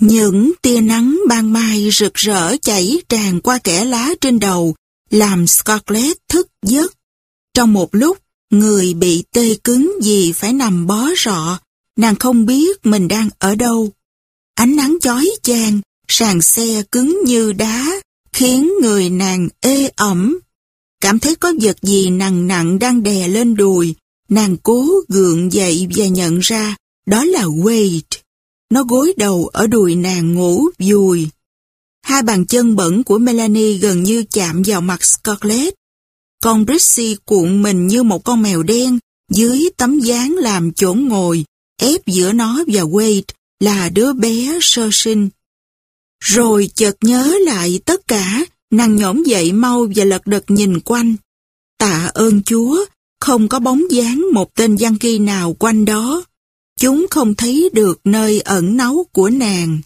Những tia nắng ban mai rực rỡ chảy tràn qua kẽ lá trên đầu, làm Scarlett thức giấc. Trong một lúc, người bị tê cứng vì phải nằm bó rọ, nàng không biết mình đang ở đâu. Ánh nắng chói chang, sàn xe cứng như đá, khiến người nàng ê ẩm. Cảm thấy có vật gì nặng nặng đang đè lên đùi, nàng cố gượng dậy và nhận ra đó là Wade. Nó gối đầu ở đùi nàng ngủ vùi. Hai bàn chân bẩn của Melanie gần như chạm vào mặt Scarlett. Con Brixie cuộn mình như một con mèo đen dưới tấm dáng làm chỗ ngồi, ép giữa nó và Wade là đứa bé sơ sinh. Rồi chợt nhớ lại tất cả, nàng nhổm dậy mau và lật đật nhìn quanh. Tạ ơn Chúa, không có bóng dáng một tên giăng kỳ nào quanh đó. Chúng không thấy được nơi ẩn náu của nàng.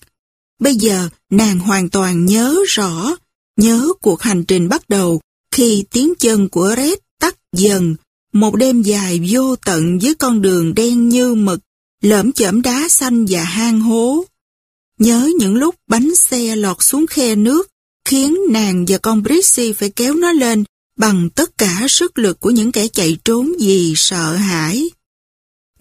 Bây giờ nàng hoàn toàn nhớ rõ, nhớ cuộc hành trình bắt đầu khi tiếng chân của Red tắt dần, một đêm dài vô tận dưới con đường đen như mực, lởm chởm đá xanh và hang hố. Nhớ những lúc bánh xe lọt xuống khe nước, khiến nàng và con Brissy phải kéo nó lên bằng tất cả sức lực của những kẻ chạy trốn vì sợ hãi.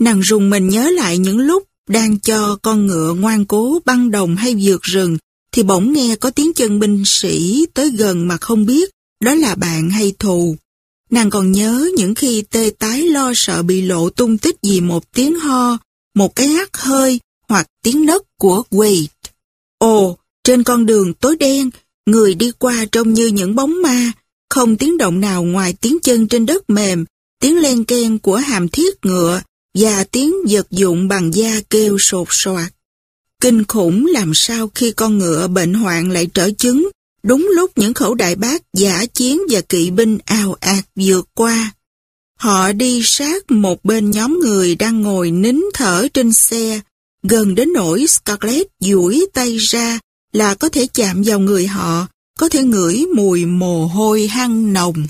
Nàng rùng mình nhớ lại những lúc đang cho con ngựa ngoan cố băng đồng hay vượt rừng, thì bỗng nghe có tiếng chân binh sĩ tới gần mà không biết đó là bạn hay thù. Nàng còn nhớ những khi tê tái lo sợ bị lộ tung tích vì một tiếng ho, một cái hắt hơi hoặc tiếng nấc của Wade. Ồ, trên con đường tối đen, người đi qua trông như những bóng ma, không tiếng động nào ngoài tiếng chân trên đất mềm, tiếng len ken của hàm thiết ngựa và tiếng vật dụng bằng da kêu sột soạt. Kinh khủng làm sao khi con ngựa bệnh hoạn lại trở chứng, đúng lúc những khẩu đại bác giả chiến và kỵ binh ào ạt vượt qua. Họ đi sát một bên nhóm người đang ngồi nín thở trên xe, gần đến nỗi Scarlett duỗi tay ra là có thể chạm vào người họ, có thể ngửi mùi mồ hôi hăng nồng.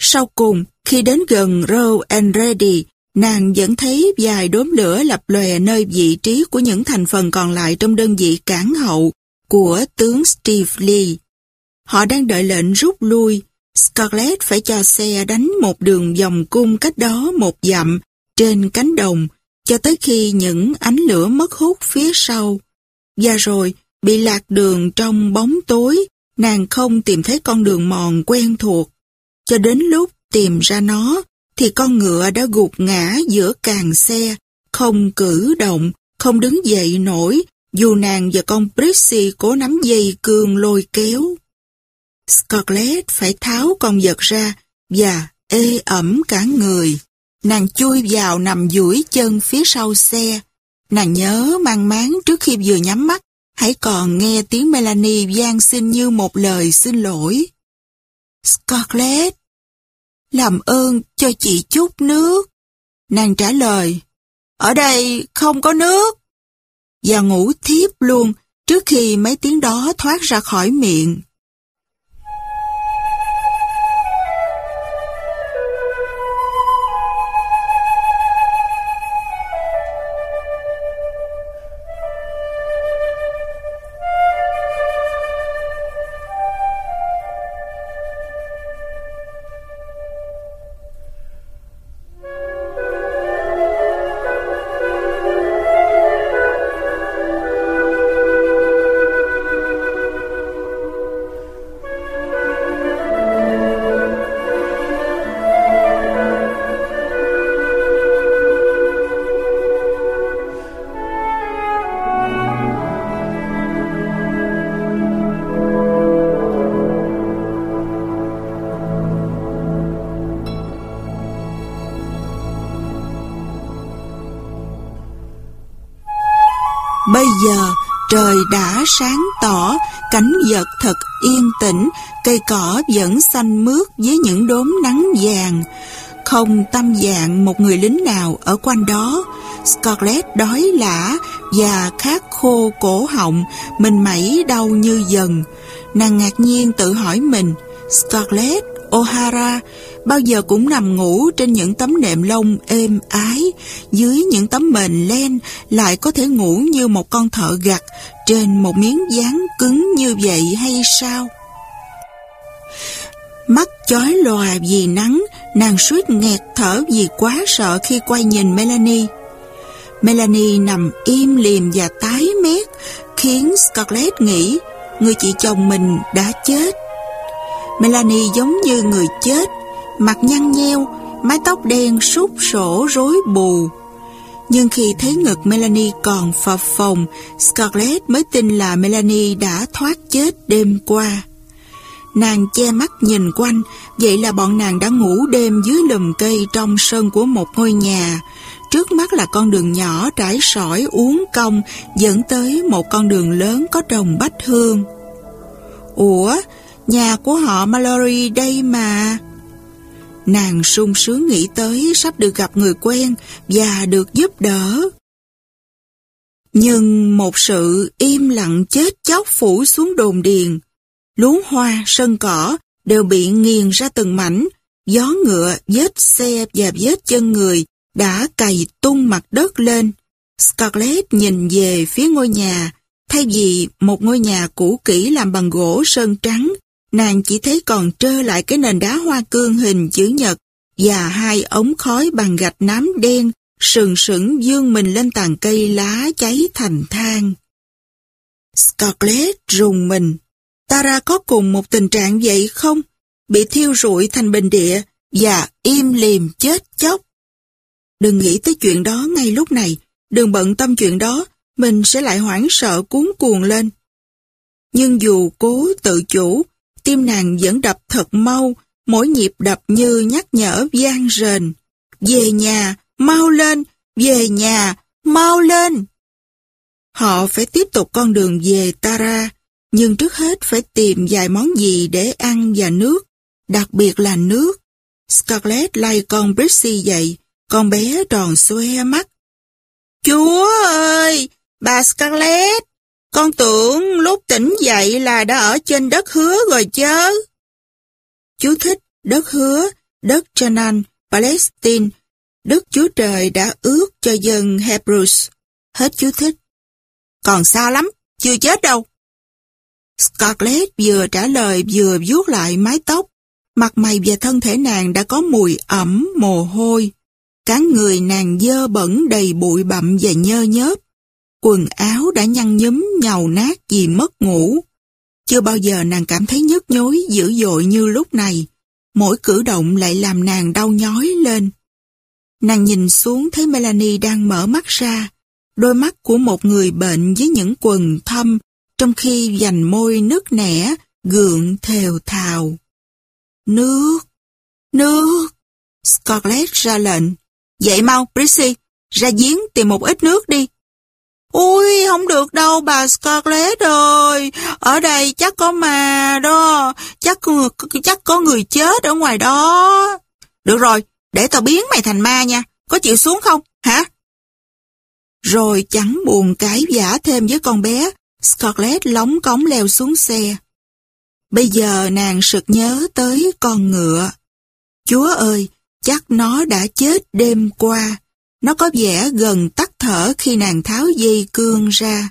Sau cùng, khi đến gần Row and Ready, nàng vẫn thấy vài đốm lửa lập lòe nơi vị trí của những thành phần còn lại trong đơn vị cản hậu của tướng Steve Lee. Họ đang đợi lệnh rút lui. Scarlett phải cho xe đánh một đường vòng cung cách đó một dặm trên cánh đồng cho tới khi những ánh lửa mất hút phía sau. Và rồi, bị lạc đường trong bóng tối, nàng không tìm thấy con đường mòn quen thuộc. Cho đến lúc tìm ra nó, thì con ngựa đã gục ngã giữa càng xe, không cử động, không đứng dậy nổi, dù nàng và con Prissy cố nắm dây cương lôi kéo. Scarlett phải tháo con vật ra và ê ẩm cả người. Nàng chui vào nằm duỗi chân phía sau xe. Nàng nhớ mang máng trước khi vừa nhắm mắt, hãy còn nghe tiếng Melanie gian xin như một lời xin lỗi. Scarlett, làm ơn cho chị chút nước. Nàng trả lời, ở đây không có nước. Và ngủ thiếp luôn trước khi mấy tiếng đó thoát ra khỏi miệng. Sáng tỏ, cảnh vật thật yên tĩnh, cây cỏ vẫn xanh mướt với những đốm nắng vàng. Không tâm dạng một người lính nào ở quanh đó. Scarlett đói lã và khát khô cổ họng, mình mẩy đau như dần. Nàng ngạc nhiên tự hỏi mình, Scarlett O'Hara, bao giờ cũng nằm ngủ trên những tấm nệm lông êm ái, dưới những tấm mền len lại có thể ngủ như một con thợ gặt trên một miếng dán cứng như vậy hay sao? Mắt chói lòa vì nắng, nàng suýt nghẹt thở vì quá sợ khi quay nhìn Melanie. Melanie nằm im liềm và tái mét, khiến Scarlett nghĩ người chị chồng mình đã chết. Melanie giống như người chết, mặt nhăn nheo, mái tóc đen súp sổ rối bù. Nhưng khi thấy ngực Melanie còn phập phồng, Scarlett mới tin là Melanie đã thoát chết đêm qua. Nàng che mắt nhìn quanh, vậy là bọn nàng đã ngủ đêm dưới lùm cây trong sân của một ngôi nhà. Trước mắt là con đường nhỏ trải sỏi uốn cong dẫn tới một con đường lớn có trồng bách hương. Ủa, nhà của họ Mallory đây mà. Nàng sung sướng nghĩ tới sắp được gặp người quen và được giúp đỡ. Nhưng một sự im lặng chết chóc phủ xuống đồn điền. Luống hoa, sân cỏ đều bị nghiền ra từng mảnh, gió ngựa, vết xe và vết chân người đã cày tung mặt đất lên. Scarlett nhìn về phía ngôi nhà, thay vì một ngôi nhà cũ kỹ làm bằng gỗ sơn trắng, nàng chỉ thấy còn trơ lại cái nền đá hoa cương hình chữ nhật và hai ống khói bằng gạch nám đen sừng sững dương mình lên tàn cây lá cháy thành than. Scarlett rùng mình. Tara có cùng một tình trạng vậy không? Bị thiêu rụi thành bình địa và im liềm chết chóc. Đừng nghĩ tới chuyện đó ngay lúc này, đừng bận tâm chuyện đó, mình sẽ lại hoảng sợ cuốn cuồng lên. Nhưng dù cố tự chủ, tim nàng vẫn đập thật mau, mỗi nhịp đập như nhắc nhở gian rền. Về nhà, mau lên, về nhà, mau lên. Họ phải tiếp tục con đường về Tara, nhưng trước hết phải tìm vài món gì để ăn và nước, đặc biệt là nước. Scarlett lay con Brixie dậy, con bé tròn xoe mắt. Chúa ơi, bà Scarlett, con tưởng lúc tỉnh dậy là đã ở trên đất hứa rồi chứ. Chú thích đất hứa, đất Canaan, Palestine, Đức Chúa Trời đã ước cho dân Hebrews. Hết chú thích. Còn xa lắm, chưa chết đâu. Scarlett vừa trả lời vừa vuốt lại mái tóc. Mặt mày và thân thể nàng đã có mùi ẩm, mồ hôi. Cả người nàng dơ bẩn đầy bụi bặm và nhơ nhớp. Quần áo đã nhăn nhúm nhàu nát vì mất ngủ. Chưa bao giờ nàng cảm thấy nhức nhối dữ dội như lúc này. Mỗi cử động lại làm nàng đau nhói lên. Nàng nhìn xuống thấy Melanie đang mở mắt ra, đôi mắt của một người bệnh với những quần thâm, trong khi dành môi nước nẻ, gượng thều thào. Nước, nước. Scarlett ra lệnh. Dậy mau, Prissy, ra giếng tìm một ít nước đi. Ui, không được đâu bà Scarlett ơi, ở đây chắc có ma đó, chắc, chắc có người chết ở ngoài đó. Được rồi, để tao biến mày thành ma nha, có chịu xuống không, hả? Rồi chẳng buồn cãi giả thêm với con bé, Scarlett lóng cống leo xuống xe. Bây giờ nàng sực nhớ tới con ngựa. Chúa ơi, chắc nó đã chết đêm qua. Nó có vẻ gần tắt thở khi nàng tháo dây cương ra.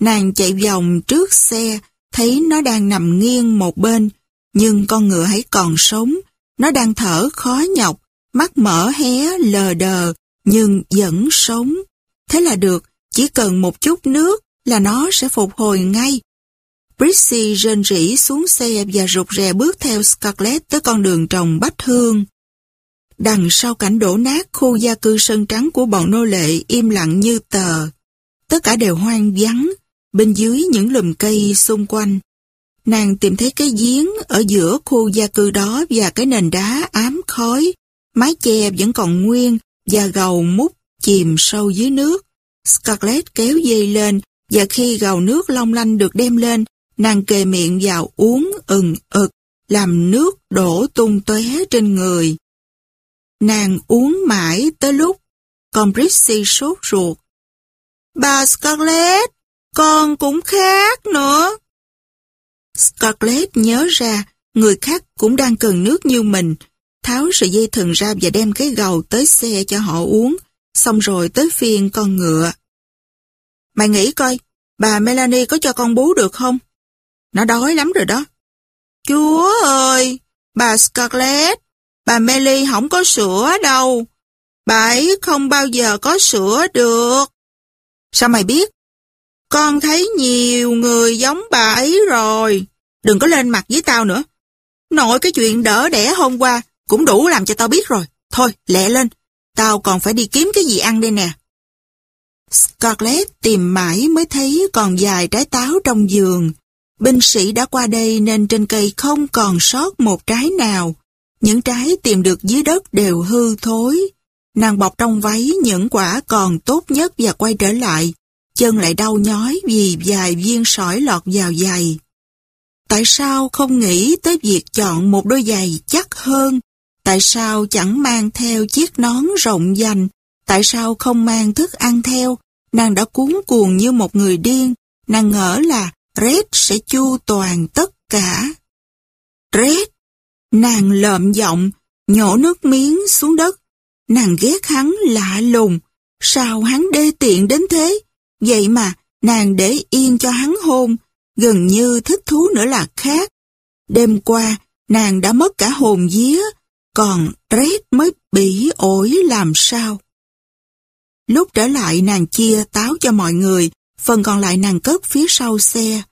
Nàng chạy vòng trước xe, thấy nó đang nằm nghiêng một bên, nhưng con ngựa hãy còn sống. Nó đang thở khó nhọc, mắt mở hé lờ đờ, nhưng vẫn sống. Thế là được, chỉ cần một chút nước là nó sẽ phục hồi ngay. Brissy rên rỉ xuống xe và rụt rè bước theo Scarlett tới con đường trồng bách hương. Đằng sau cảnh đổ nát khu gia cư sơn trắng của bọn nô lệ im lặng như tờ. Tất cả đều hoang vắng, bên dưới những lùm cây xung quanh. Nàng tìm thấy cái giếng ở giữa khu gia cư đó và cái nền đá ám khói. Mái che vẫn còn nguyên và gầu mút chìm sâu dưới nước. Scarlett kéo dây lên và khi gầu nước long lanh được đem lên, nàng kề miệng vào uống ừng ực, làm nước đổ tung tóe trên người. Nàng uống mãi tới lúc con Brixie sốt ruột. Bà Scarlett, con cũng khác nữa. Scarlett nhớ ra người khác cũng đang cần nước như mình, tháo sợi dây thừng ra và đem cái gầu tới xe cho họ uống, xong rồi tới phiên con ngựa. Mày nghĩ coi, bà Melanie có cho con bú được không? Nó đói lắm rồi đó. Chúa ơi, bà Scarlett, bà Melly không có sữa đâu. Bà ấy không bao giờ có sữa được. Sao mày biết? Con thấy nhiều người giống bà ấy rồi. Đừng có lên mặt với tao nữa. Nội cái chuyện đỡ đẻ hôm qua cũng đủ làm cho tao biết rồi. Thôi, lẹ lên. Tao còn phải đi kiếm cái gì ăn đây nè. Scarlett tìm mãi mới thấy còn vài trái táo trong giường. Binh sĩ đã qua đây nên trên cây không còn sót một trái nào. Những trái tìm được dưới đất đều hư thối. Nàng bọc trong váy những quả còn tốt nhất và quay trở lại. Chân lại đau nhói vì vài viên sỏi lọt vào giày. Tại sao không nghĩ tới việc chọn một đôi giày chắc hơn? Tại sao chẳng mang theo chiếc nón rộng dành? Tại sao không mang thức ăn theo? Nàng đã cuốn cuồng như một người điên. Nàng ngỡ là Red sẽ chu toàn tất cả. Red! Nàng lợm giọng, nhổ nước miếng xuống đất. Nàng ghét hắn lạ lùng. Sao hắn đê tiện đến thế? Vậy mà, nàng để yên cho hắn hôn, gần như thích thú nữa là khác. Đêm qua, nàng đã mất cả hồn vía, còn rét mới bị ổi làm sao. Lúc trở lại nàng chia táo cho mọi người, phần còn lại nàng cất phía sau xe.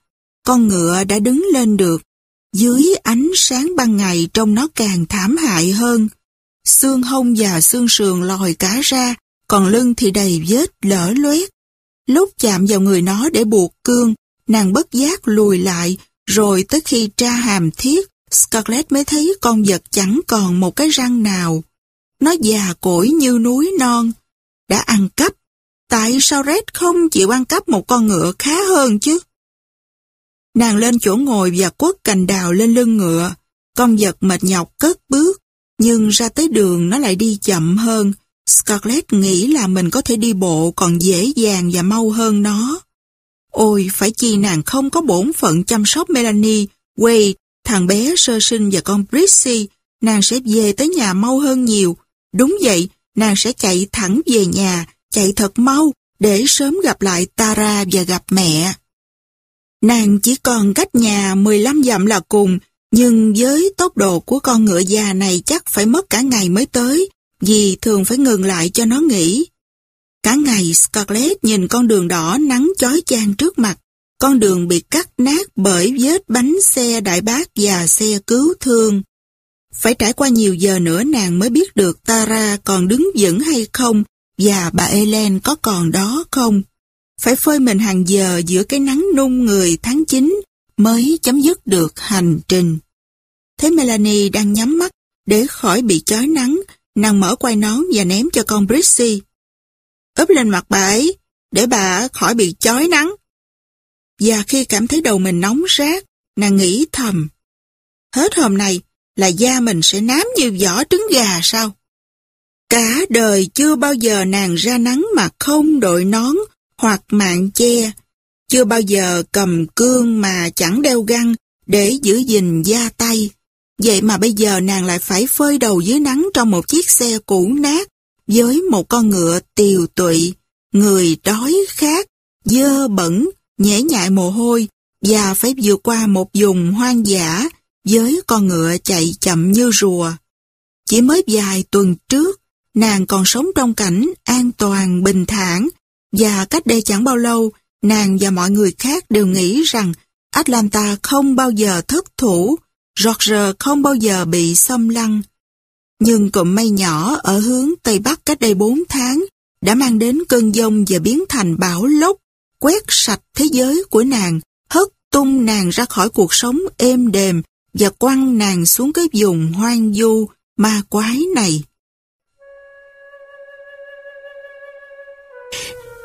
Con ngựa đã đứng lên được. Dưới ánh sáng ban ngày trông nó càng thảm hại hơn. Xương hông và xương sườn lòi cá ra, còn lưng thì đầy vết lở loét. Lúc chạm vào người nó để buộc cương, nàng bất giác lùi lại, rồi tới khi tra hàm thiết, Scarlett mới thấy con vật chẳng còn một cái răng nào. Nó già cỗi như núi non, đã ăn cắp. Tại sao Red không chịu ăn cắp một con ngựa khá hơn chứ? Nàng lên chỗ ngồi và quất cành đào lên lưng ngựa. Con vật mệt nhọc cất bước, nhưng ra tới đường nó lại đi chậm hơn. Scarlett nghĩ là mình có thể đi bộ còn dễ dàng và mau hơn nó. Ôi, phải chi nàng không có bổn phận chăm sóc Melanie, Wade, thằng bé sơ sinh và con Brissy, nàng sẽ về tới nhà mau hơn nhiều. Đúng vậy, nàng sẽ chạy thẳng về nhà, chạy thật mau, để sớm gặp lại Tara và gặp mẹ. Nàng chỉ còn cách nhà 15 dặm là cùng, nhưng với tốc độ của con ngựa già này chắc phải mất cả ngày mới tới, vì thường phải ngừng lại cho nó nghỉ. Cả ngày Scarlett nhìn con đường đỏ nắng chói chang trước mặt, con đường bị cắt nát bởi vết bánh xe đại bác và xe cứu thương. Phải trải qua nhiều giờ nữa nàng mới biết được Tara còn đứng vững hay không và bà Ellen có còn đó không. Phải phơi mình hàng giờ giữa cái nắng nung người tháng 9 mới chấm dứt được hành trình. Thế Melanie đang nhắm mắt để khỏi bị chói nắng, nàng mở quai nón và ném cho con Brissy. Ướp lên mặt bà ấy, để bà khỏi bị chói nắng. Và khi cảm thấy đầu mình nóng rát, nàng nghĩ thầm. Hết hôm nay là da mình sẽ nám như vỏ trứng gà sao? Cả đời chưa bao giờ nàng ra nắng mà không đội nón hoặc mạng che. Chưa bao giờ cầm cương mà chẳng đeo găng để giữ gìn da tay. Vậy mà bây giờ nàng lại phải phơi đầu dưới nắng trong một chiếc xe cũ nát với một con ngựa tiều tụy, người đói khát, dơ bẩn, nhễ nhại mồ hôi và phải vượt qua một vùng hoang dã với con ngựa chạy chậm như rùa. Chỉ mới vài tuần trước, nàng còn sống trong cảnh an toàn, bình thản và cách đây chẳng bao lâu, nàng và mọi người khác đều nghĩ rằng Atlanta không bao giờ thất thủ, Georgia không bao giờ bị xâm lăng. Nhưng cụm mây nhỏ ở hướng Tây Bắc cách đây 4 tháng đã mang đến cơn giông và biến thành bão lốc, quét sạch thế giới của nàng, hất tung nàng ra khỏi cuộc sống êm đềm và quăng nàng xuống cái vùng hoang du ma quái này.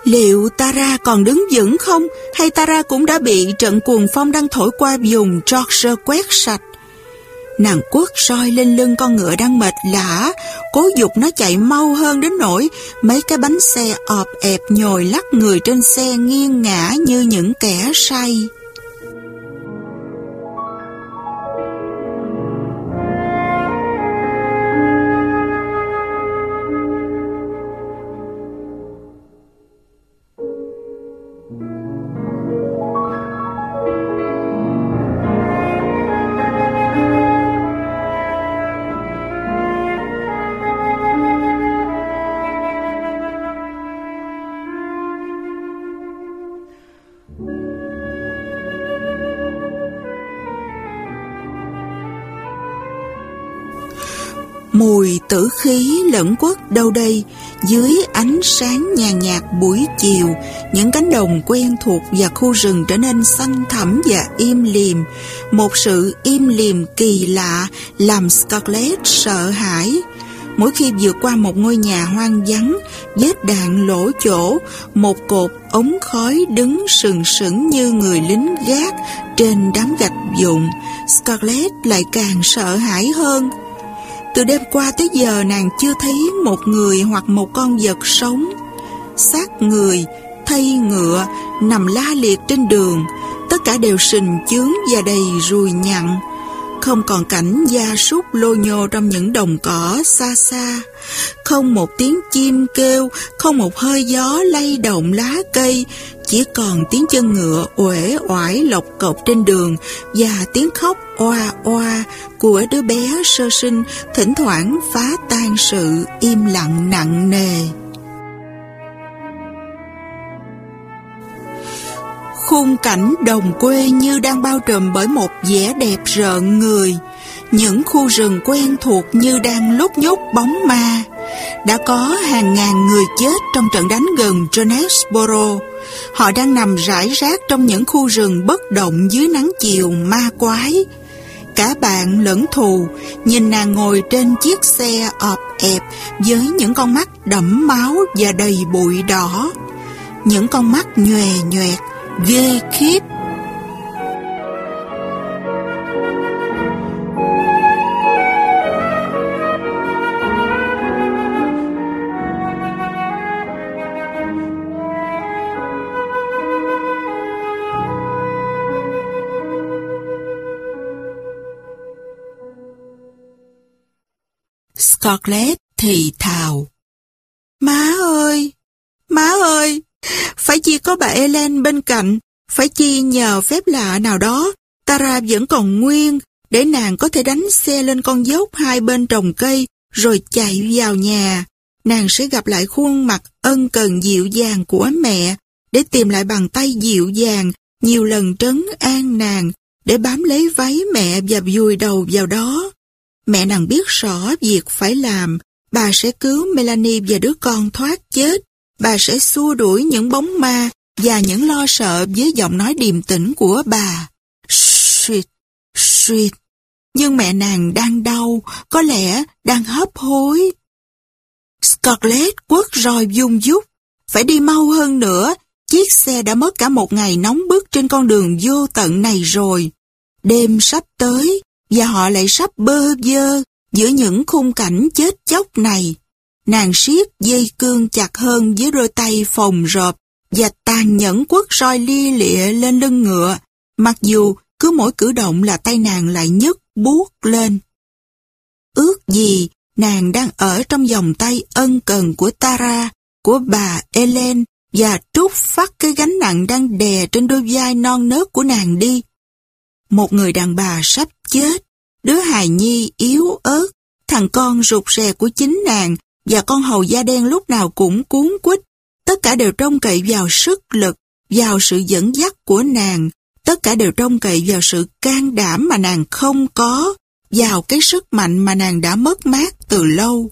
Liệu Tara còn đứng vững không hay Tara cũng đã bị trận cuồng phong đang thổi qua vùng Georgia quét sạch? Nàng quất soi lên lưng con ngựa đang mệt lã, cố dục nó chạy mau hơn đến nỗi mấy cái bánh xe ọp ẹp nhồi lắc người trên xe nghiêng ngã như những kẻ say. Mùi tử khí lẫn quất đâu đây, dưới ánh sáng nhàn nhạt buổi chiều, những cánh đồng quen thuộc và khu rừng trở nên xanh thẳm và im lìm. Một sự im lìm kỳ lạ làm Scarlett sợ hãi. Mỗi khi vượt qua một ngôi nhà hoang vắng, vết đạn lỗ chỗ, một cột ống khói đứng sừng sững như người lính gác trên đám gạch vụn Scarlett lại càng sợ hãi hơn. Từ đêm qua tới giờ nàng chưa thấy một người hoặc một con vật sống. xác người, thây ngựa, nằm la liệt trên đường, tất cả đều sình chướng và đầy ruồi nhặn. Không còn cảnh gia súc lô nhô trong những đồng cỏ xa xa. Không một tiếng chim kêu, không một hơi gió lay động lá cây, chỉ còn tiếng chân ngựa uể oải lộc cộc trên đường và tiếng khóc oa oa của đứa bé sơ sinh thỉnh thoảng phá tan sự im lặng nặng nề. Khung cảnh đồng quê như đang bao trùm bởi một vẻ đẹp rợn người. Những khu rừng quen thuộc như đang lúc nhúc bóng ma. Đã có hàng ngàn người chết trong trận đánh gần Jonesboro. Họ đang nằm rải rác trong những khu rừng bất động dưới nắng chiều ma quái. Cả bạn lẫn thù, nhìn nàng ngồi trên chiếc xe ọp ẹp với những con mắt đẫm máu và đầy bụi đỏ. Những con mắt nhòe nhoẹt, ghê khiếp Scarlett thì thào. Má ơi! Má ơi! Phải chi có bà Ellen bên cạnh, phải chi nhờ phép lạ nào đó, Tara vẫn còn nguyên, để nàng có thể đánh xe lên con dốc hai bên trồng cây, rồi chạy vào nhà. Nàng sẽ gặp lại khuôn mặt ân cần dịu dàng của mẹ, để tìm lại bàn tay dịu dàng, nhiều lần trấn an nàng, để bám lấy váy mẹ và vùi đầu vào đó. Mẹ nàng biết rõ việc phải làm, bà sẽ cứu Melanie và đứa con thoát chết, bà sẽ xua đuổi những bóng ma và những lo sợ với giọng nói điềm tĩnh của bà. Xuyệt, xuyệt. Nhưng mẹ nàng đang đau, có lẽ đang hấp hối. Scarlett quất roi dung dút, phải đi mau hơn nữa, chiếc xe đã mất cả một ngày nóng bức trên con đường vô tận này rồi. Đêm sắp tới, và họ lại sắp bơ vơ giữa những khung cảnh chết chóc này. Nàng siết dây cương chặt hơn với đôi tay phồng rộp và tàn nhẫn quất roi lia lịa lên lưng ngựa, mặc dù cứ mỗi cử động là tay nàng lại nhức buốt lên. Ước gì nàng đang ở trong vòng tay ân cần của Tara, của bà Ellen và trút phát cái gánh nặng đang đè trên đôi vai non nớt của nàng đi. Một người đàn bà sắp chết, đứa hài nhi yếu ớt, thằng con rụt rè của chính nàng và con hầu da đen lúc nào cũng cuốn quýt. Tất cả đều trông cậy vào sức lực, vào sự dẫn dắt của nàng. Tất cả đều trông cậy vào sự can đảm mà nàng không có, vào cái sức mạnh mà nàng đã mất mát từ lâu.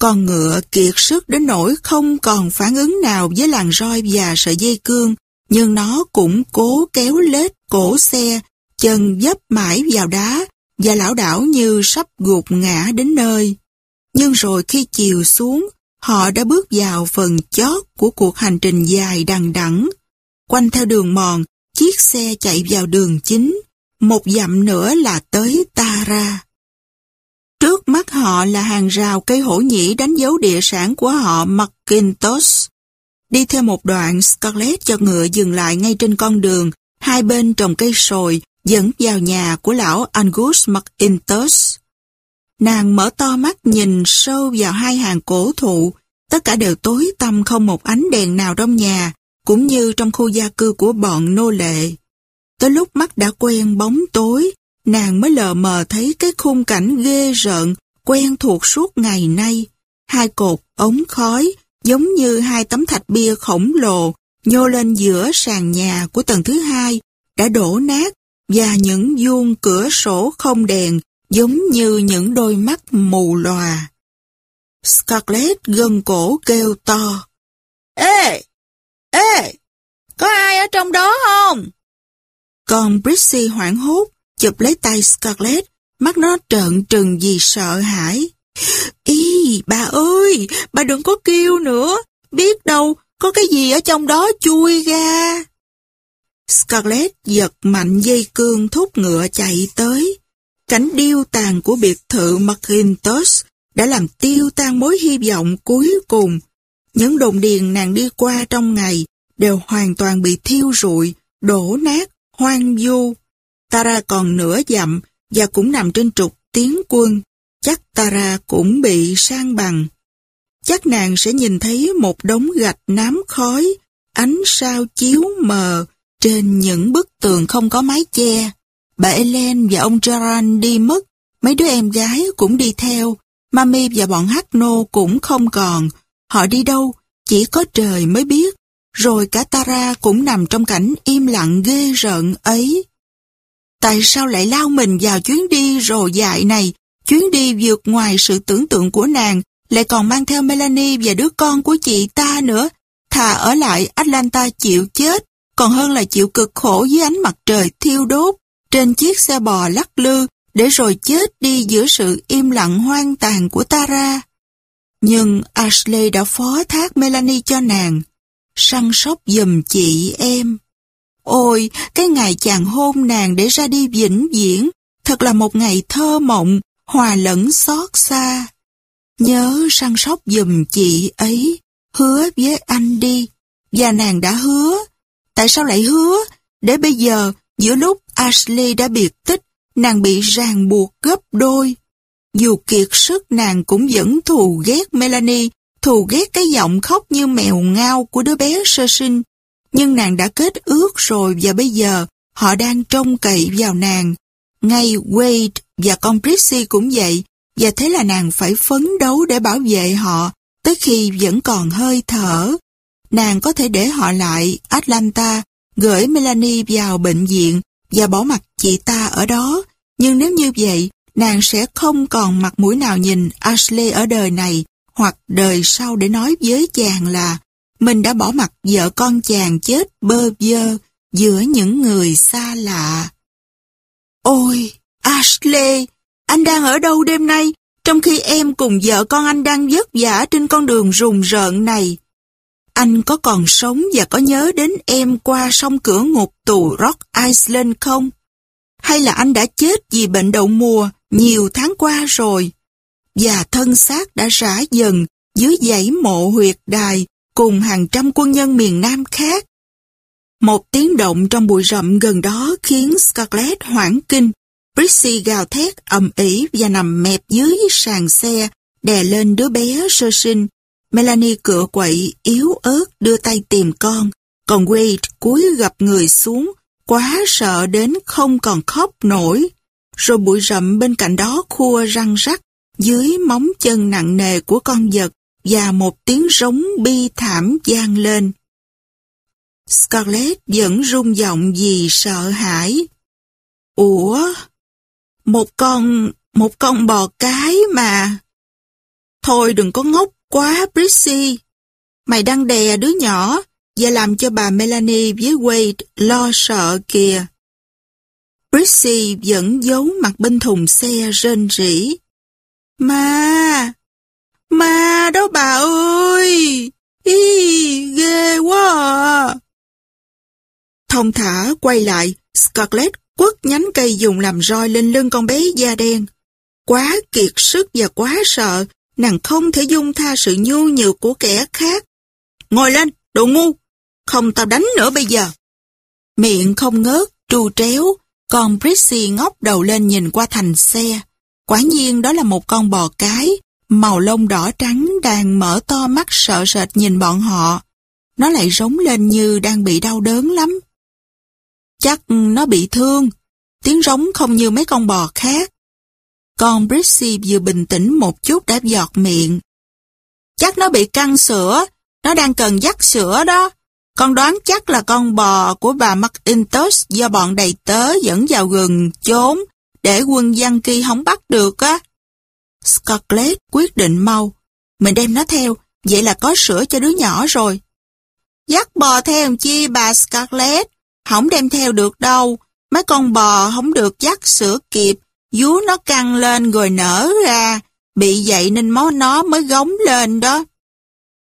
Con ngựa kiệt sức đến nỗi không còn phản ứng nào với làn roi và sợi dây cương, nhưng nó cũng cố kéo lết cổ xe, chân dấp mãi vào đá và lão đảo như sắp gục ngã đến nơi. Nhưng rồi khi chiều xuống, họ đã bước vào phần chót của cuộc hành trình dài đằng đẵng. Quanh theo đường mòn, chiếc xe chạy vào đường chính, một dặm nữa là tới Tara. Trước mắt họ là hàng rào cây hổ nhĩ đánh dấu địa sản của họ McIntosh. Đi thêm một đoạn, Scarlett cho ngựa dừng lại ngay trên con đường, hai bên trồng cây sồi, dẫn vào nhà của lão Angus McIntosh. Nàng mở to mắt nhìn sâu vào hai hàng cổ thụ, tất cả đều tối tăm không một ánh đèn nào trong nhà, cũng như trong khu gia cư của bọn nô lệ. Tới lúc mắt đã quen bóng tối, nàng mới lờ mờ thấy cái khung cảnh ghê rợn, quen thuộc suốt ngày nay. Hai cột ống khói, giống như hai tấm thạch bia khổng lồ, nhô lên giữa sàn nhà của tầng thứ hai, đã đổ nát và những vuông cửa sổ không đèn giống như những đôi mắt mù lòa. Scarlett gân cổ kêu to. Ê! Ê! Có ai ở trong đó không? Còn Brissy hoảng hốt, chụp lấy tay Scarlett, mắt nó trợn trừng vì sợ hãi. Ý, bà ơi, bà đừng có kêu nữa, biết đâu, có cái gì ở trong đó chui ra. Scarlett giật mạnh dây cương thúc ngựa chạy tới. Cảnh điêu tàn của biệt thự McIntosh đã làm tiêu tan mối hy vọng cuối cùng. Những đồn điền nàng đi qua trong ngày đều hoàn toàn bị thiêu rụi, đổ nát, hoang vu. Tara còn nửa dặm và cũng nằm trên trục tiến quân. Chắc Tara cũng bị sang bằng. Chắc nàng sẽ nhìn thấy một đống gạch nám khói, ánh sao chiếu mờ trên những bức tường không có mái che. Bà Ellen và ông Gerard đi mất, mấy đứa em gái cũng đi theo, Mami và bọn hát nô cũng không còn. Họ đi đâu, chỉ có trời mới biết. Rồi cả Tara cũng nằm trong cảnh im lặng ghê rợn ấy. Tại sao lại lao mình vào chuyến đi rồ dại này, chuyến đi vượt ngoài sự tưởng tượng của nàng, lại còn mang theo Melanie và đứa con của chị ta nữa. Thà ở lại Atlanta chịu chết, còn hơn là chịu cực khổ dưới ánh mặt trời thiêu đốt, trên chiếc xe bò lắc lư, để rồi chết đi giữa sự im lặng hoang tàn của Tara. Nhưng Ashley đã phó thác Melanie cho nàng, săn sóc giùm chị em. Ôi, cái ngày chàng hôn nàng để ra đi vĩnh viễn, thật là một ngày thơ mộng, hòa lẫn xót xa. Nhớ săn sóc giùm chị ấy, hứa với anh đi, và nàng đã hứa. Tại sao lại hứa? Để bây giờ, giữa lúc Ashley đã biệt tích, nàng bị ràng buộc gấp đôi. Dù kiệt sức nàng cũng vẫn thù ghét Melanie, thù ghét cái giọng khóc như mèo ngao của đứa bé sơ sinh. Nhưng nàng đã kết ước rồi và bây giờ họ đang trông cậy vào nàng. Ngay Wade và con Prissy cũng vậy, và thế là nàng phải phấn đấu để bảo vệ họ tới khi vẫn còn hơi thở. Nàng có thể để họ lại Atlanta, gửi Melanie vào bệnh viện và bỏ mặt chị ta ở đó. Nhưng nếu như vậy, nàng sẽ không còn mặt mũi nào nhìn Ashley ở đời này hoặc đời sau để nói với chàng là mình đã bỏ mặt vợ con chàng chết bơ vơ giữa những người xa lạ. Ôi, Ashley, anh đang ở đâu đêm nay, trong khi em cùng vợ con anh đang vất vả trên con đường rùng rợn này? Anh có còn sống và có nhớ đến em qua sông cửa ngục tù Rock Island không? Hay là anh đã chết vì bệnh đậu mùa nhiều tháng qua rồi? Và thân xác đã rã dần dưới dãy mộ huyệt đài cùng hàng trăm quân nhân miền Nam khác. Một tiếng động trong bụi rậm gần đó khiến Scarlett hoảng kinh. Prissy gào thét ầm ĩ và nằm mẹp dưới sàn xe, đè lên đứa bé sơ sinh. Melanie cựa quậy, yếu ớt đưa tay tìm con, còn Wade cúi gập người xuống, quá sợ đến không còn khóc nổi. Rồi bụi rậm bên cạnh đó khua răng rắc dưới móng chân nặng nề của con vật và một tiếng rống bi thảm gian lên. Scarlett vẫn rung giọng vì sợ hãi. Ủa? Một con, một con bò cái mà. Thôi đừng có ngốc quá, Prissy. Mày đang đè đứa nhỏ và làm cho bà Melanie với Wade lo sợ kìa. Prissy vẫn giấu mặt bên thùng xe rên rỉ. Ma! Ma đó bà ơi! Ý, ghê quá à! Thông thả quay lại, Scarlett quất nhánh cây dùng làm roi lên lưng con bé da đen. Quá kiệt sức và quá sợ, nàng không thể dung tha sự nhu nhược của kẻ khác. Ngồi lên, đồ ngu! Không tao đánh nữa bây giờ. Miệng không ngớt, trù tréo, còn Prissy ngóc đầu lên nhìn qua thành xe. Quả nhiên đó là một con bò cái, màu lông đỏ trắng đang mở to mắt sợ sệt nhìn bọn họ. Nó lại rống lên như đang bị đau đớn lắm. Chắc nó bị thương, tiếng rống không như mấy con bò khác. Con Brixie vừa bình tĩnh một chút đã giọt miệng. Chắc nó bị căng sữa, nó đang cần dắt sữa đó. Con đoán chắc là con bò của bà McIntosh do bọn đầy tớ dẫn vào rừng, trốn, để quân dân kỳ không bắt được á. Scarlett quyết định mau. Mình đem nó theo, vậy là có sữa cho đứa nhỏ rồi. Dắt bò theo chi bà Scarlett, không đem theo được đâu. Mấy con bò không được dắt sữa kịp, vú nó căng lên rồi nở ra. Bị vậy nên mó nó mới gống lên đó.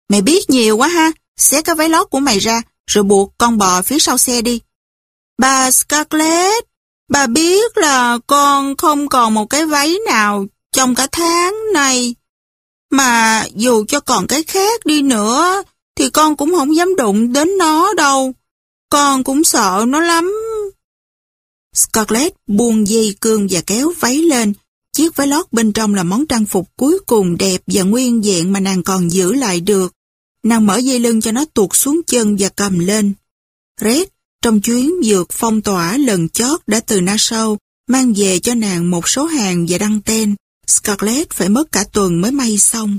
Mày biết nhiều quá ha, xé cái váy lót của mày ra, rồi buộc con bò phía sau xe đi. Bà Scarlett, bà biết là con không còn một cái váy nào trong cả tháng này. Mà dù cho còn cái khác đi nữa, thì con cũng không dám đụng đến nó đâu. Con cũng sợ nó lắm. Scarlett buông dây cương và kéo váy lên. Chiếc váy lót bên trong là món trang phục cuối cùng đẹp và nguyên vẹn mà nàng còn giữ lại được. Nàng mở dây lưng cho nó tuột xuống chân và cầm lên. Red, trong chuyến dược phong tỏa lần chót đã từ Nassau, mang về cho nàng một số hàng và đăng tên. Scarlett phải mất cả tuần mới may xong.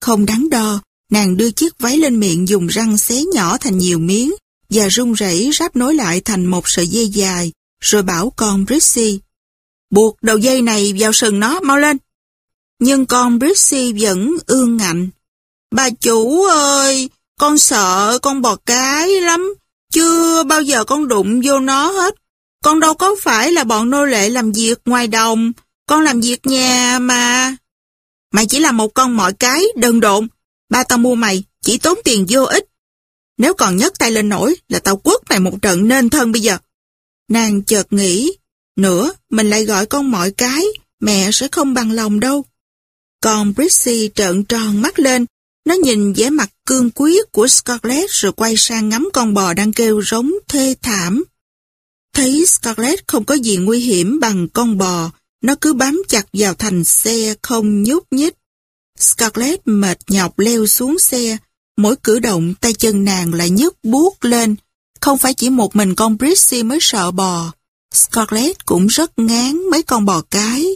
Không đáng đo, nàng đưa chiếc váy lên miệng dùng răng xé nhỏ thành nhiều miếng và rung rẩy ráp nối lại thành một sợi dây dài, rồi bảo con Brixie. Buộc đầu dây này vào sừng nó, mau lên. Nhưng con Brixie vẫn ương ngạnh. Bà chủ ơi, con sợ con bò cái lắm. Chưa bao giờ con đụng vô nó hết. Con đâu có phải là bọn nô lệ làm việc ngoài đồng. Con làm việc nhà mà. Mày chỉ là một con mọi cái, đơn độn. Ba tao mua mày, chỉ tốn tiền vô ích. Nếu còn nhấc tay lên nổi là tao quất mày một trận nên thân bây giờ. Nàng chợt nghĩ, nữa mình lại gọi con mọi cái, mẹ sẽ không bằng lòng đâu. Còn Brissy trợn tròn mắt lên, nó nhìn vẻ mặt cương quyết của Scarlett rồi quay sang ngắm con bò đang kêu rống thê thảm. Thấy Scarlett không có gì nguy hiểm bằng con bò, nó cứ bám chặt vào thành xe không nhúc nhích. Scarlett mệt nhọc leo xuống xe, mỗi cử động tay chân nàng lại nhức buốt lên. Không phải chỉ một mình con Brissy mới sợ bò. Scarlett cũng rất ngán mấy con bò cái.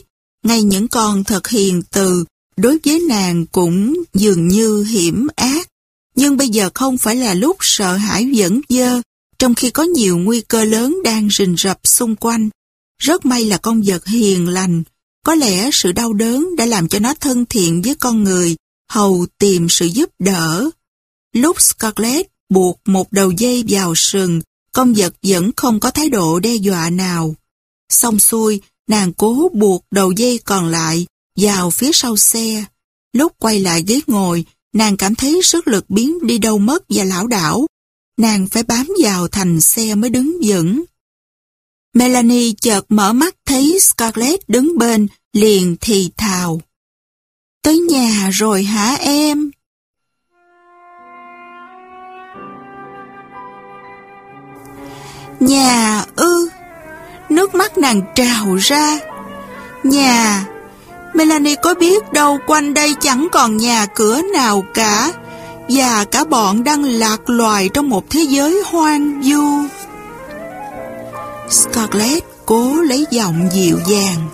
Ngay những con thật hiền từ, đối với nàng cũng dường như hiểm ác. Nhưng bây giờ không phải là lúc sợ hãi dẫn dơ, trong khi có nhiều nguy cơ lớn đang rình rập xung quanh. Rất may là con vật hiền lành, có lẽ sự đau đớn đã làm cho nó thân thiện với con người, hầu tìm sự giúp đỡ. Lúc Scarlett buộc một đầu dây vào sừng, con vật vẫn không có thái độ đe dọa nào. Xong xuôi, nàng cố buộc đầu dây còn lại vào phía sau xe. Lúc quay lại ghế ngồi, nàng cảm thấy sức lực biến đi đâu mất và lão đảo. Nàng phải bám vào thành xe mới đứng vững. Melanie chợt mở mắt thấy Scarlett đứng bên, liền thì thào. Tới nhà rồi hả em? Nhà ư? Nước mắt nàng trào ra. Nhà, Melanie có biết đâu quanh đây chẳng còn nhà cửa nào cả, và cả bọn đang lạc loài trong một thế giới hoang vu. Scarlett cố lấy giọng dịu dàng.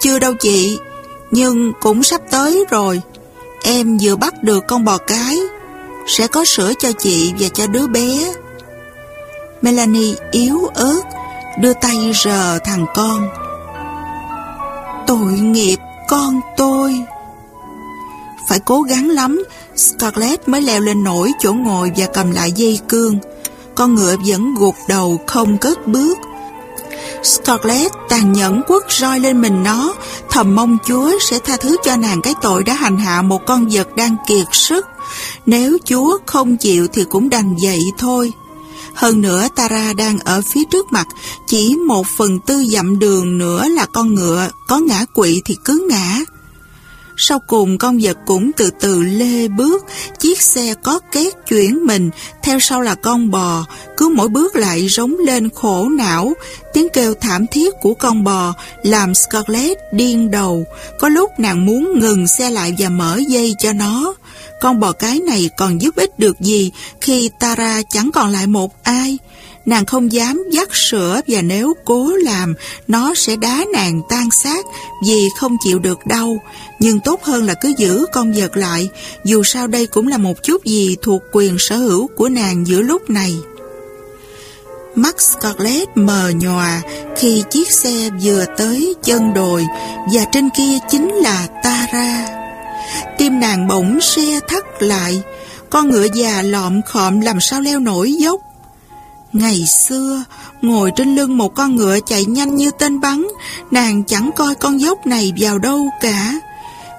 Chưa đâu chị, nhưng cũng sắp tới rồi. Em vừa bắt được con bò cái, sẽ có sữa cho chị và cho đứa bé. Melanie yếu ớt, đưa tay rờ thằng con. Tội nghiệp con tôi. Phải cố gắng lắm, Scarlett mới leo lên nổi chỗ ngồi và cầm lại dây cương. Con ngựa vẫn gục đầu không cất bước. Scarlett tàn nhẫn quất roi lên mình nó, thầm mong Chúa sẽ tha thứ cho nàng cái tội đã hành hạ một con vật đang kiệt sức. Nếu Chúa không chịu thì cũng đành vậy thôi. Hơn nữa Tara đang ở phía trước mặt, chỉ một phần tư dặm đường nữa là con ngựa, có ngã quỵ thì cứ ngã. Sau cùng con vật cũng từ từ lê bước, chiếc xe có két chuyển mình, theo sau là con bò, cứ mỗi bước lại rống lên khổ não. Tiếng kêu thảm thiết của con bò làm Scarlett điên đầu, có lúc nàng muốn ngừng xe lại và mở dây cho nó. Con bò cái này còn giúp ích được gì khi Tara chẳng còn lại một ai? Nàng không dám dắt sữa và nếu cố làm, nó sẽ đá nàng tan xác vì không chịu được đau. Nhưng tốt hơn là cứ giữ con vật lại, dù sao đây cũng là một chút gì thuộc quyền sở hữu của nàng giữa lúc này. Mắt Scarlett mờ nhòa khi chiếc xe vừa tới chân đồi và trên kia chính là Tara. Tim nàng bỗng xe thắt lại, con ngựa già lọm khọm làm sao leo nổi dốc. Ngày xưa, ngồi trên lưng một con ngựa chạy nhanh như tên bắn, nàng chẳng coi con dốc này vào đâu cả.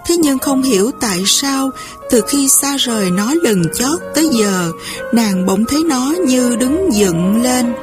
Thế nhưng không hiểu tại sao, từ khi xa rời nó lần chót tới giờ, nàng bỗng thấy nó như đứng dựng lên.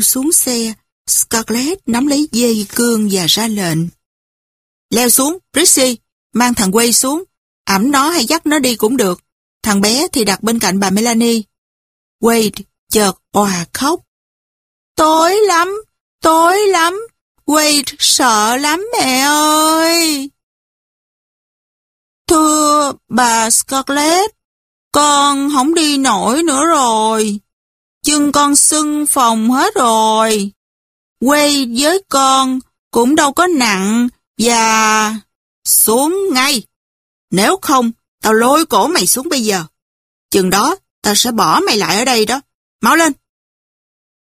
Xuống xe, Scarlett nắm lấy dây cương và ra lệnh. Leo xuống, Prissy, mang thằng Quay xuống, ẩm nó hay dắt nó đi cũng được. Thằng bé thì đặt bên cạnh bà Melanie. Wade chợt òa khóc. Tối lắm, tối lắm, Wade sợ lắm mẹ ơi. Thưa bà Scarlett, con không đi nổi nữa rồi. Chân con sưng phòng hết rồi. Quay với con cũng đâu có nặng và... Xuống ngay. Nếu không, tao lôi cổ mày xuống bây giờ. Chừng đó, tao sẽ bỏ mày lại ở đây đó. Máu lên.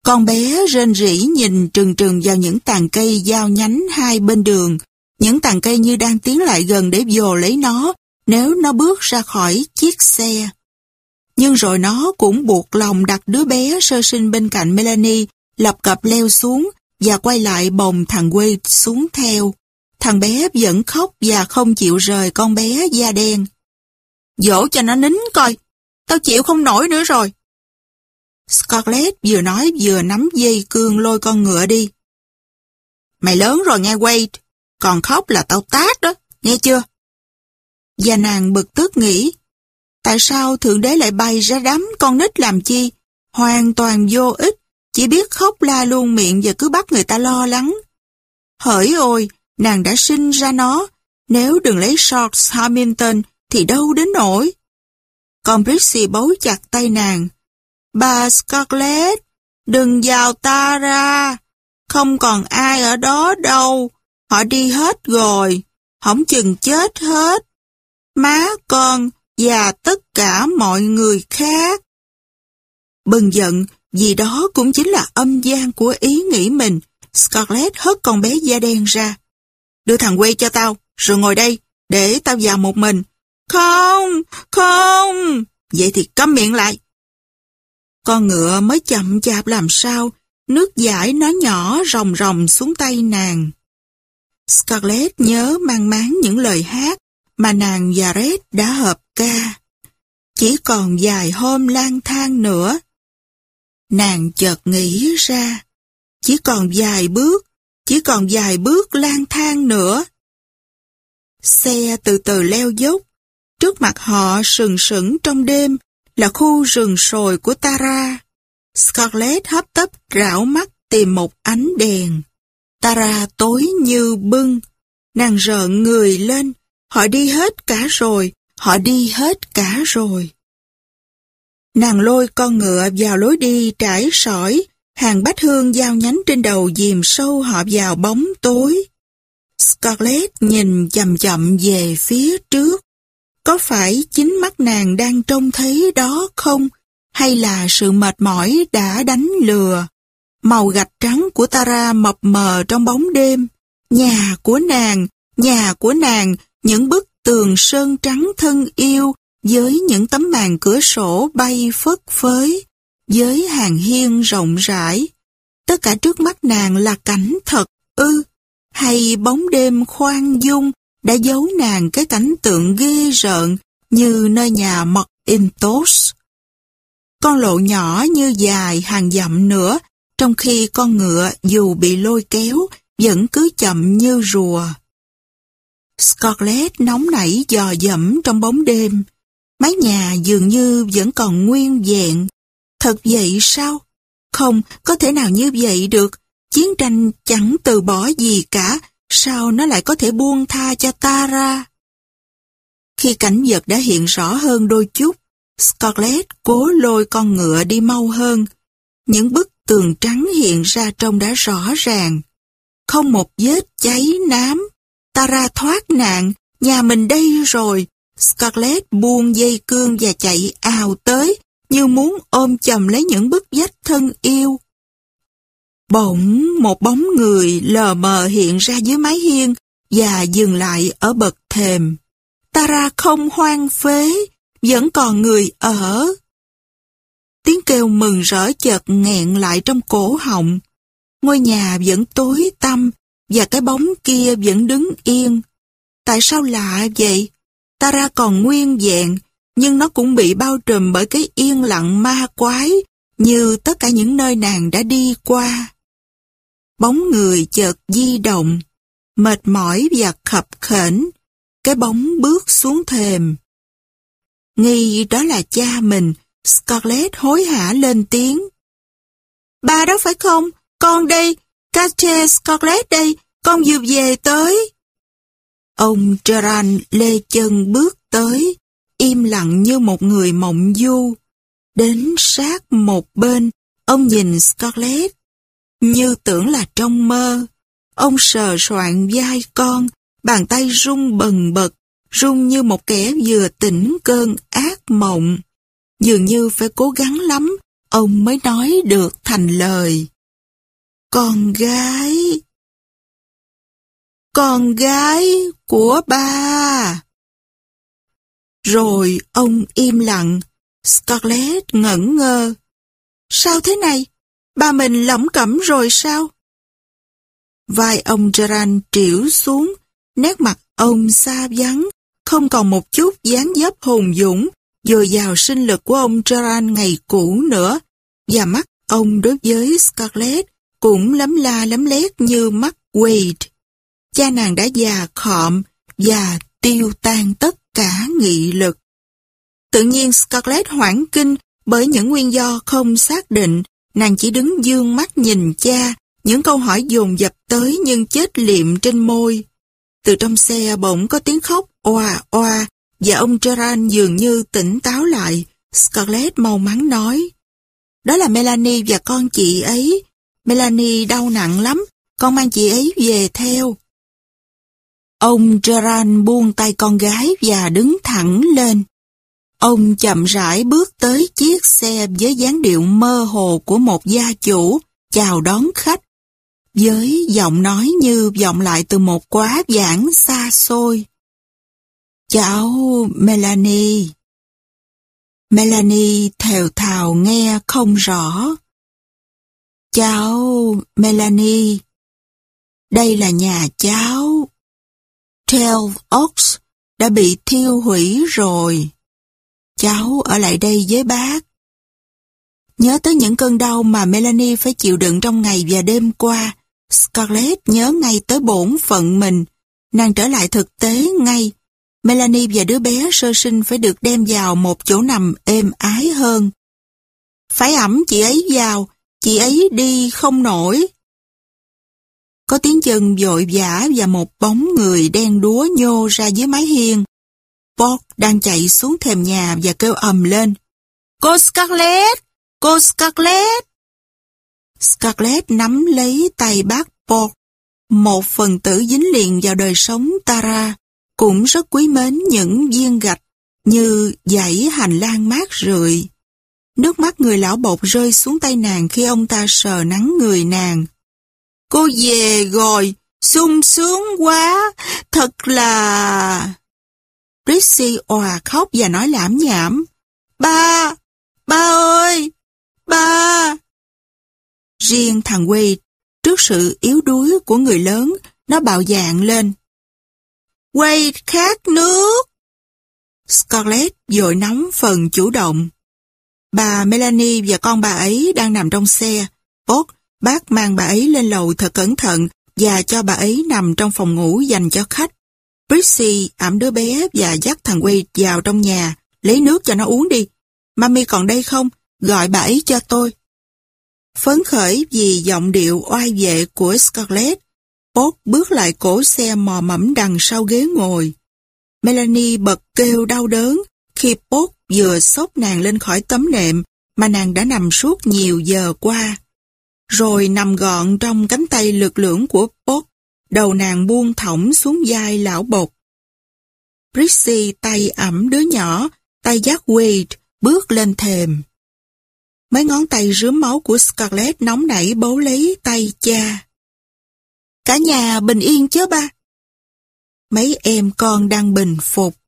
Con bé rên rỉ nhìn trừng trừng vào những tàn cây giao nhánh hai bên đường. Những tàn cây như đang tiến lại gần để vồ lấy nó nếu nó bước ra khỏi chiếc xe. Nhưng rồi nó cũng buộc lòng đặt đứa bé sơ sinh bên cạnh Melanie, lập cập leo xuống và quay lại bồng thằng Wade xuống theo. Thằng bé vẫn khóc và không chịu rời con bé da đen. Dỗ cho nó nín coi, tao chịu không nổi nữa rồi. Scarlett vừa nói vừa nắm dây cương lôi con ngựa đi. Mày lớn rồi nghe Wade, còn khóc là tao tát đó, nghe chưa? Và nàng bực tức nghĩ, Tại sao Thượng Đế lại bày ra đám con nít làm chi? Hoàn toàn vô ích, chỉ biết khóc la luôn miệng và cứ bắt người ta lo lắng. Hỡi ôi, nàng đã sinh ra nó, nếu đừng lấy Shorts Hamilton thì đâu đến nổi. Con Brixie bấu chặt tay nàng. Bà Scarlett, đừng vào ta ra, không còn ai ở đó đâu, họ đi hết rồi, không chừng chết hết. Má con, và tất cả mọi người khác. Bừng giận, vì đó cũng chính là âm gian của ý nghĩ mình. Scarlett hất con bé da đen ra. Đưa thằng quê cho tao, rồi ngồi đây, để tao vào một mình. Không, không. Vậy thì câm miệng lại. Con ngựa mới chậm chạp làm sao, nước giải nó nhỏ ròng ròng xuống tay nàng. Scarlett nhớ mang máng những lời hát mà nàng và Red đã hợp ca. Chỉ còn vài hôm lang thang nữa. Nàng chợt nghĩ ra, chỉ còn vài bước, chỉ còn vài bước lang thang nữa. Xe từ từ leo dốc, trước mặt họ sừng sững trong đêm là khu rừng sồi của Tara. Scarlett hấp tấp rảo mắt tìm một ánh đèn. Tara tối như bưng, nàng rợn người lên, Họ đi hết cả rồi, họ đi hết cả rồi. Nàng lôi con ngựa vào lối đi trải sỏi, hàng bách hương giao nhánh trên đầu dìm sâu họ vào bóng tối. Scarlett nhìn chậm chậm về phía trước. Có phải chính mắt nàng đang trông thấy đó không? Hay là sự mệt mỏi đã đánh lừa? Màu gạch trắng của Tara mập mờ trong bóng đêm. Nhà của nàng, nhà của nàng những bức tường sơn trắng thân yêu với những tấm màn cửa sổ bay phất phới, với hàng hiên rộng rãi. Tất cả trước mắt nàng là cảnh thật ư, hay bóng đêm khoan dung đã giấu nàng cái cảnh tượng ghê rợn như nơi nhà mật Intos. Con lộ nhỏ như dài hàng dặm nữa, trong khi con ngựa dù bị lôi kéo, vẫn cứ chậm như rùa. Scarlett nóng nảy dò dẫm trong bóng đêm. Mái nhà dường như vẫn còn nguyên vẹn. Thật vậy sao? Không, có thể nào như vậy được. Chiến tranh chẳng từ bỏ gì cả. Sao nó lại có thể buông tha cho ta ra? Khi cảnh vật đã hiện rõ hơn đôi chút, Scarlett cố lôi con ngựa đi mau hơn. Những bức tường trắng hiện ra trông đã rõ ràng. Không một vết cháy nám. Ta ra thoát nạn, nhà mình đây rồi. Scarlett buông dây cương và chạy ào tới, như muốn ôm chầm lấy những bức vách thân yêu. Bỗng một bóng người lờ mờ hiện ra dưới mái hiên và dừng lại ở bậc thềm. Tara không hoang phế, vẫn còn người ở. Tiếng kêu mừng rỡ chợt nghẹn lại trong cổ họng. Ngôi nhà vẫn tối tăm và cái bóng kia vẫn đứng yên. Tại sao lạ vậy? Tara còn nguyên vẹn, nhưng nó cũng bị bao trùm bởi cái yên lặng ma quái như tất cả những nơi nàng đã đi qua. Bóng người chợt di động, mệt mỏi và khập khểnh, cái bóng bước xuống thềm. Nghi đó là cha mình, Scarlett hối hả lên tiếng. Ba đó phải không? Con đây, Cache Scarlett đây, con vừa về tới. Ông Gerard lê chân bước tới, im lặng như một người mộng du. Đến sát một bên, ông nhìn Scarlett, như tưởng là trong mơ. Ông sờ soạn vai con, bàn tay rung bần bật, rung như một kẻ vừa tỉnh cơn ác mộng. Dường như phải cố gắng lắm, ông mới nói được thành lời. Con gái... Con gái của ba. Rồi ông im lặng, Scarlett ngẩn ngơ. Sao thế này? Ba mình lỏng cẩm rồi sao? Vai ông Gerard triểu xuống, nét mặt ông xa vắng, không còn một chút dáng dấp hùng dũng, dồi dào sinh lực của ông Gerard ngày cũ nữa, và mắt ông đối với Scarlett cũng lấm la lấm lét như mắt Wade. Cha nàng đã già khọm và tiêu tan tất cả nghị lực. Tự nhiên Scarlett hoảng kinh bởi những nguyên do không xác định, nàng chỉ đứng dương mắt nhìn cha, những câu hỏi dồn dập tới nhưng chết liệm trên môi. Từ trong xe bỗng có tiếng khóc oa oa và ông Gerard dường như tỉnh táo lại. Scarlett mau mắn nói. Đó là Melanie và con chị ấy. Melanie đau nặng lắm, con mang chị ấy về theo. Ông Gerard buông tay con gái và đứng thẳng lên. Ông chậm rãi bước tới chiếc xe với dáng điệu mơ hồ của một gia chủ chào đón khách. Với giọng nói như vọng lại từ một quá giảng xa xôi. Cháu Melanie. Melanie thều thào nghe không rõ. Cháu Melanie. Đây là nhà cháu. Twelve Oaks đã bị thiêu hủy rồi. Cháu ở lại đây với bác. Nhớ tới những cơn đau mà Melanie phải chịu đựng trong ngày và đêm qua, Scarlett nhớ ngay tới bổn phận mình. Nàng trở lại thực tế ngay. Melanie và đứa bé sơ sinh phải được đem vào một chỗ nằm êm ái hơn. Phải ẩm chị ấy vào, chị ấy đi không nổi. Có tiếng chân vội vã và một bóng người đen đúa nhô ra dưới mái hiên. Bob đang chạy xuống thềm nhà và kêu ầm lên. Cô Scarlett! Cô Scarlett! Scarlett nắm lấy tay bác Bob, một phần tử dính liền vào đời sống Tara, cũng rất quý mến những viên gạch như dãy hành lang mát rượi. Nước mắt người lão bột rơi xuống tay nàng khi ông ta sờ nắng người nàng. Cô về rồi, sung sướng quá, thật là... Prissy òa khóc và nói lãm nhảm. Ba! Ba ơi! Ba! Riêng thằng Wade, trước sự yếu đuối của người lớn, nó bạo dạng lên. Wade khát nước! Scarlett dội nóng phần chủ động. Bà Melanie và con bà ấy đang nằm trong xe. Tốt, bác mang bà ấy lên lầu thật cẩn thận và cho bà ấy nằm trong phòng ngủ dành cho khách. Prissy ẩm đứa bé và dắt thằng Wade vào trong nhà, lấy nước cho nó uống đi. Mami còn đây không? Gọi bà ấy cho tôi. Phấn khởi vì giọng điệu oai vệ của Scarlett, Pốt bước lại cổ xe mò mẫm đằng sau ghế ngồi. Melanie bật kêu đau đớn khi Pốt vừa xốc nàng lên khỏi tấm nệm mà nàng đã nằm suốt nhiều giờ qua. Rồi nằm gọn trong cánh tay lực lưỡng của Pốt, đầu nàng buông thõng xuống vai lão bột. Prissy tay ẩm đứa nhỏ, tay giác Wade, bước lên thềm. Mấy ngón tay rướm máu của Scarlett nóng nảy bấu lấy tay cha. Cả nhà bình yên chứ ba? Mấy em con đang bình phục.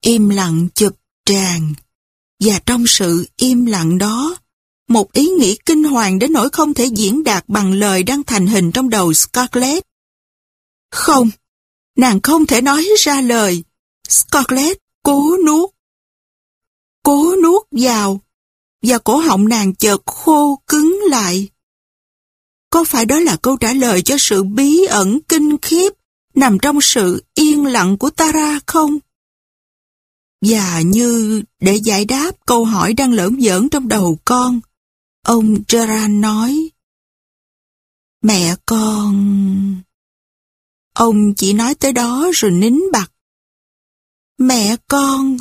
Im lặng chụp tràn. Và trong sự im lặng đó, một ý nghĩ kinh hoàng đến nỗi không thể diễn đạt bằng lời đang thành hình trong đầu Scarlett. Không, nàng không thể nói ra lời. Scarlett cố nuốt. Cố nuốt vào, và cổ họng nàng chợt khô cứng lại. Có phải đó là câu trả lời cho sự bí ẩn kinh khiếp nằm trong sự yên lặng của Tara không? Và như để giải đáp câu hỏi đang lởm giỡn trong đầu con, ông Gerard nói, Mẹ con... Ông chỉ nói tới đó rồi nín bặt. Mẹ con...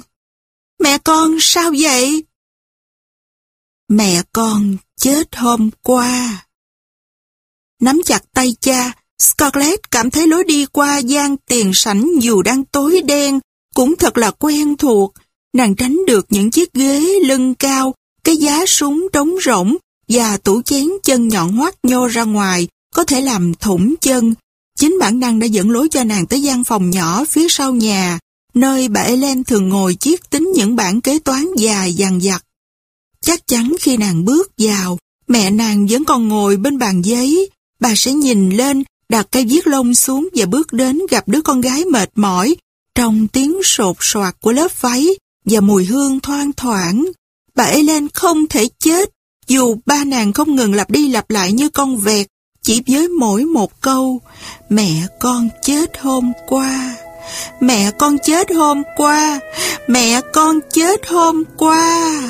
Mẹ con sao vậy? Mẹ con chết hôm qua. Nắm chặt tay cha, Scarlett cảm thấy lối đi qua gian tiền sảnh dù đang tối đen, cũng thật là quen thuộc. Nàng tránh được những chiếc ghế lưng cao, cái giá súng trống rỗng và tủ chén chân nhọn hoắt nhô ra ngoài, có thể làm thủng chân. Chính bản năng đã dẫn lối cho nàng tới gian phòng nhỏ phía sau nhà, nơi bà Ellen thường ngồi chiếc tính những bản kế toán dài dằng dặc. Chắc chắn khi nàng bước vào, mẹ nàng vẫn còn ngồi bên bàn giấy, bà sẽ nhìn lên, đặt cây viết lông xuống và bước đến gặp đứa con gái mệt mỏi, trong tiếng sột soạt của lớp váy và mùi hương thoang thoảng. Bà Ellen không thể chết, dù ba nàng không ngừng lặp đi lặp lại như con vẹt, chỉ với mỗi một câu, mẹ con chết hôm qua. Mẹ con chết hôm qua, mẹ con chết hôm qua.